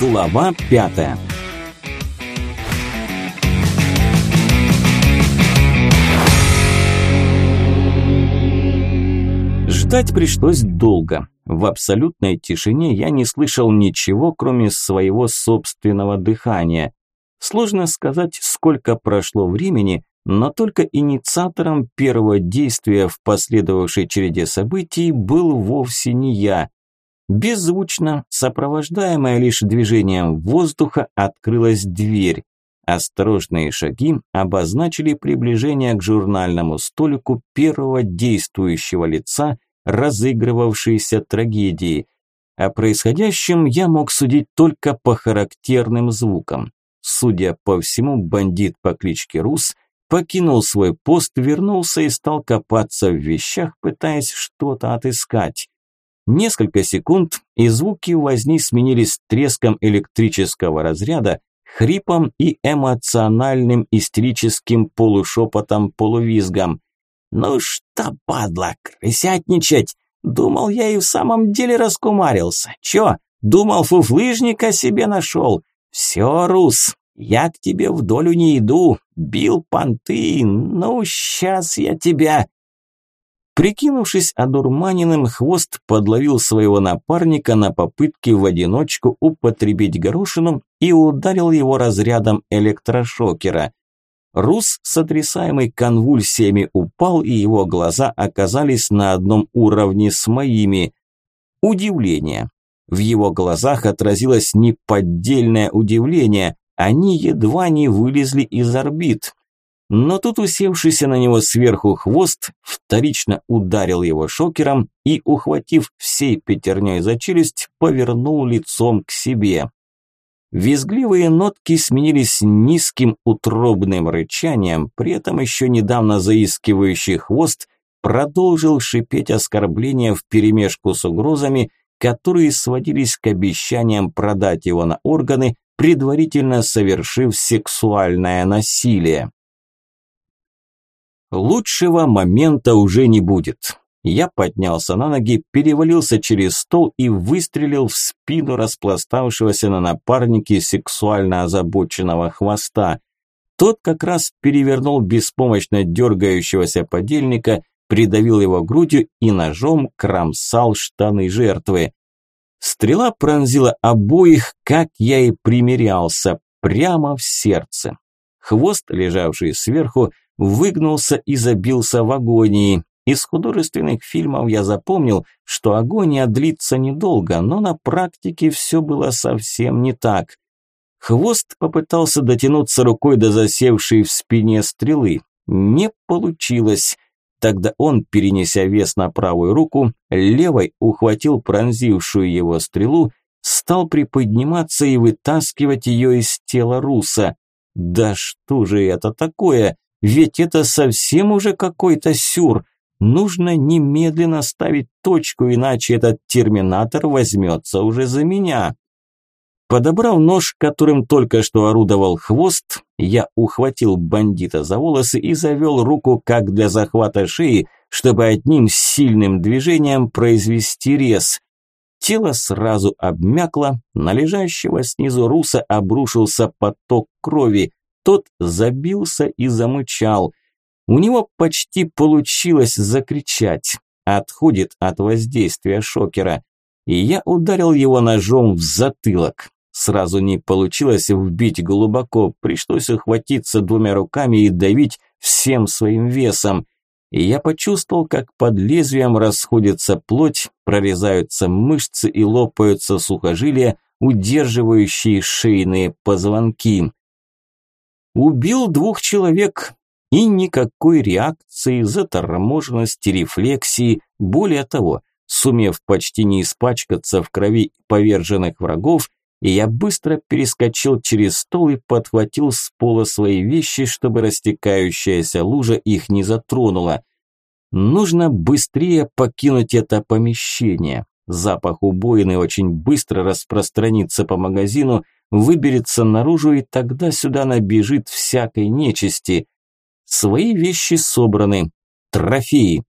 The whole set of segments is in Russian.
Глава пятая. Ждать пришлось долго. В абсолютной тишине я не слышал ничего, кроме своего собственного дыхания. Сложно сказать, сколько прошло времени, но только инициатором первого действия в последовавшей череде событий был вовсе не я. Беззвучно, сопровождаемая лишь движением воздуха, открылась дверь. Осторожные шаги обозначили приближение к журнальному столику первого действующего лица – разыгрывавшейся трагедии. О происходящем я мог судить только по характерным звукам. Судя по всему, бандит по кличке Рус покинул свой пост, вернулся и стал копаться в вещах, пытаясь что-то отыскать. Несколько секунд, и звуки возни сменились треском электрического разряда, хрипом и эмоциональным истерическим полушепотом-полувизгом. «Ну что, падла, крысятничать? Думал, я и в самом деле раскумарился. Чё, думал, фуфлыжника себе нашел? Все, Рус, я к тебе в долю не иду. Бил понты, ну, сейчас я тебя...» Прикинувшись одурманенным, хвост подловил своего напарника на попытке в одиночку употребить горошину и ударил его разрядом электрошокера. Рус, сотрясаемый конвульсиями, упал, и его глаза оказались на одном уровне с моими. Удивление. В его глазах отразилось неподдельное удивление. Они едва не вылезли из орбит. Но тут усевшийся на него сверху хвост вторично ударил его шокером и, ухватив всей пятерней за челюсть, повернул лицом к себе. Визгливые нотки сменились низким утробным рычанием, при этом еще недавно заискивающий хвост продолжил шипеть оскорбления вперемешку с угрозами, которые сводились к обещаниям продать его на органы, предварительно совершив сексуальное насилие. Лучшего момента уже не будет. Я поднялся на ноги, перевалился через стол и выстрелил в спину распластавшегося на напарнике сексуально озабоченного хвоста. Тот как раз перевернул беспомощно дергающегося подельника, придавил его грудью и ножом кромсал штаны жертвы. Стрела пронзила обоих, как я и примерялся, прямо в сердце. Хвост, лежавший сверху, выгнулся и забился в агонии. Из художественных фильмов я запомнил, что агония длится недолго, но на практике все было совсем не так. Хвост попытался дотянуться рукой до засевшей в спине стрелы. Не получилось. Тогда он, перенеся вес на правую руку, левой ухватил пронзившую его стрелу, стал приподниматься и вытаскивать ее из тела руса. Да что же это такое? Ведь это совсем уже какой-то сюр. Нужно немедленно ставить точку, иначе этот терминатор возьмется уже за меня. Подобрав нож, которым только что орудовал хвост, я ухватил бандита за волосы и завел руку как для захвата шеи, чтобы одним сильным движением произвести рез. Тело сразу обмякло, на лежащего снизу руса обрушился поток крови, тот забился и замычал – у него почти получилось закричать. Отходит от воздействия шокера. И я ударил его ножом в затылок. Сразу не получилось вбить глубоко, пришлось ухватиться двумя руками и давить всем своим весом. И я почувствовал, как под лезвием расходится плоть, прорезаются мышцы и лопаются сухожилия, удерживающие шейные позвонки. Убил двух человек, и никакой реакции, заторможенности, рефлексии. Более того, сумев почти не испачкаться в крови поверженных врагов, я быстро перескочил через стол и подхватил с пола свои вещи, чтобы растекающаяся лужа их не затронула. Нужно быстрее покинуть это помещение. Запах убоины очень быстро распространится по магазину, выберется наружу, и тогда сюда набежит всякой нечисти. Свои вещи собраны. Трофеи.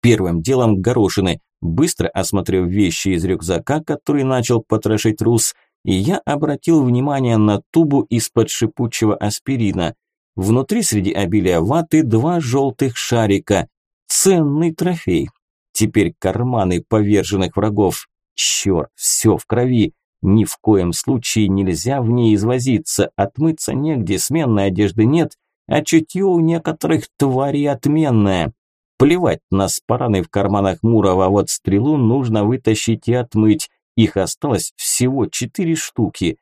Первым делом горошины. Быстро осмотрев вещи из рюкзака, который начал потрошить Рус, и я обратил внимание на тубу из-под шипучего аспирина. Внутри среди обилия ваты два желтых шарика. Ценный трофей. Теперь карманы поверженных врагов. Черт, все в крови. Ни в коем случае нельзя в ней извозиться. Отмыться негде, сменной одежды нет, а чутье у некоторых тварей отменное. Плевать на спараны в карманах Мурова, вот стрелу нужно вытащить и отмыть. Их осталось всего четыре штуки.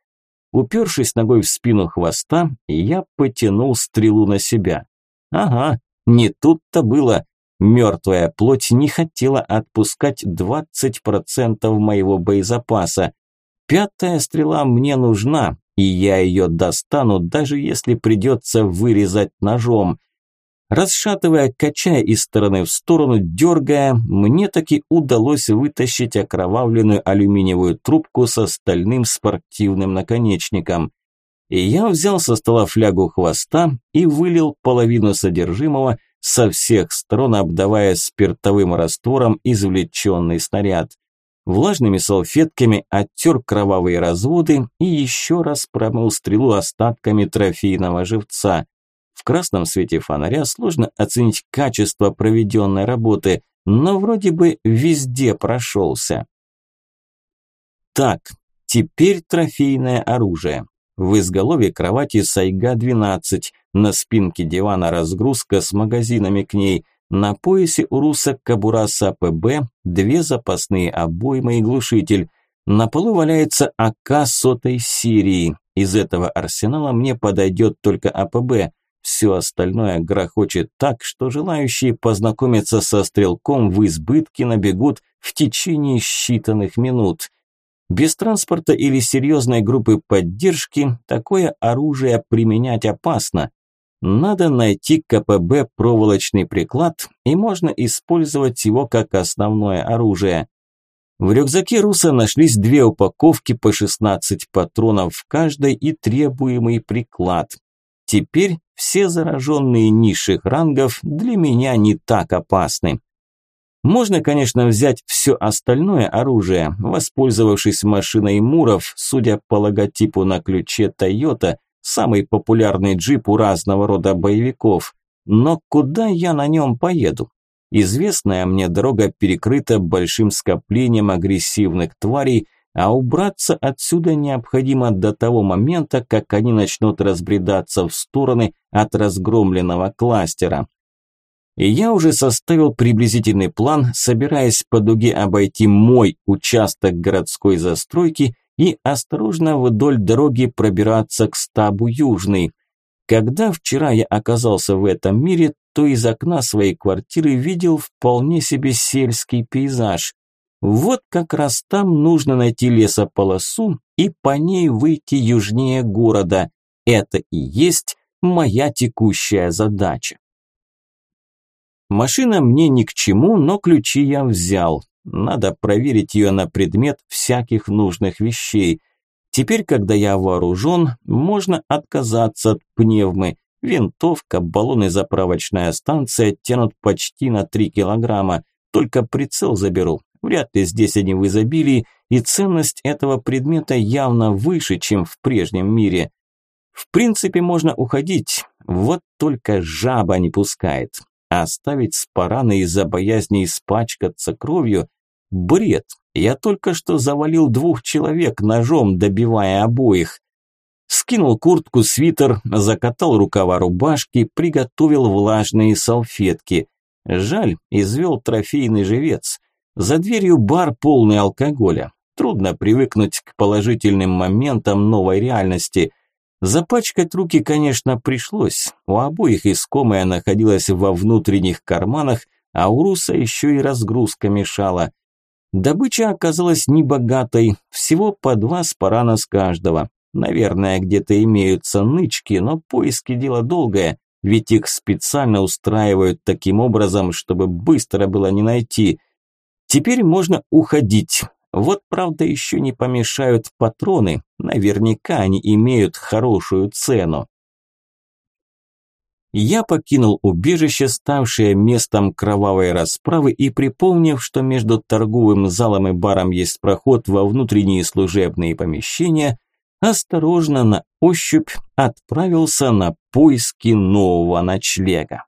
Упершись ногой в спину хвоста, я потянул стрелу на себя. Ага, не тут-то было. Мертвая плоть не хотела отпускать 20% моего боезапаса. Пятая стрела мне нужна, и я ее достану, даже если придется вырезать ножом. Расшатывая, качая из стороны в сторону, дергая, мне таки удалось вытащить окровавленную алюминиевую трубку со стальным спортивным наконечником. И я взял со стола флягу хвоста и вылил половину содержимого, со всех сторон обдавая спиртовым раствором извлеченный снаряд. Влажными салфетками оттер кровавые разводы и еще раз промыл стрелу остатками трофейного живца. В красном свете фонаря сложно оценить качество проведенной работы, но вроде бы везде прошелся. Так, теперь трофейное оружие. В изголовье кровати Сайга-12, на спинке дивана разгрузка с магазинами к ней, на поясе у руса кобура САПБ, две запасные обоймы и глушитель. На полу валяется АК сотой серии. Из этого арсенала мне подойдет только АПБ. Все остальное грохочет так, что желающие познакомиться со стрелком в избытке набегут в течение считанных минут. Без транспорта или серьезной группы поддержки такое оружие применять опасно. Надо найти КПБ проволочный приклад, и можно использовать его как основное оружие. В рюкзаке Руса нашлись две упаковки по 16 патронов в каждой и требуемый приклад. Теперь все зараженные низших рангов для меня не так опасны. Можно, конечно, взять все остальное оружие, воспользовавшись машиной Муров, судя по логотипу на ключе Toyota, самый популярный джип у разного рода боевиков. Но куда я на нем поеду? Известная мне дорога перекрыта большим скоплением агрессивных тварей – а убраться отсюда необходимо до того момента, как они начнут разбредаться в стороны от разгромленного кластера. И я уже составил приблизительный план, собираясь по дуге обойти мой участок городской застройки и осторожно вдоль дороги пробираться к стабу Южный. Когда вчера я оказался в этом мире, то из окна своей квартиры видел вполне себе сельский пейзаж. Вот как раз там нужно найти лесополосу и по ней выйти южнее города. Это и есть моя текущая задача. Машина мне ни к чему, но ключи я взял. Надо проверить ее на предмет всяких нужных вещей. Теперь, когда я вооружен, можно отказаться от пневмы. Винтовка, баллон и заправочная станция тянут почти на 3 килограмма. Только прицел заберу. Вряд ли здесь они в изобилии, и ценность этого предмета явно выше, чем в прежнем мире. В принципе, можно уходить, вот только жаба не пускает. Оставить спараны из-за боязни испачкаться кровью – бред. Я только что завалил двух человек ножом, добивая обоих. Скинул куртку, свитер, закатал рукава рубашки, приготовил влажные салфетки. Жаль, извел трофейный живец – за дверью бар полный алкоголя. Трудно привыкнуть к положительным моментам новой реальности. Запачкать руки, конечно, пришлось. У обоих искомая находилась во внутренних карманах, а у Руса еще и разгрузка мешала. Добыча оказалась небогатой, всего по два спарана с каждого. Наверное, где-то имеются нычки, но поиски дело долгое, ведь их специально устраивают таким образом, чтобы быстро было не найти – Теперь можно уходить. Вот, правда, еще не помешают патроны. Наверняка они имеют хорошую цену. Я покинул убежище, ставшее местом кровавой расправы, и припомнив, что между торговым залом и баром есть проход во внутренние служебные помещения, осторожно на ощупь отправился на поиски нового ночлега.